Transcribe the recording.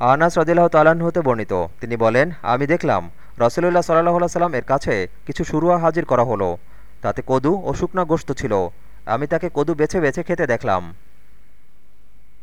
আনাস রদিল্লাহ তাল্লাহ্ন হতে বর্ণিত। তিনি বলেন, আমি দেখলাম রসুলুল্লাহ সাল্লাহ সাল্লাম এর কাছে কিছু শুরুয়া হাজির করা হলো। তাতে কদু ও শুকনা গোস্ত ছিল। আমি তাকে কদু বেছে বেছে খেতে দেখলাম।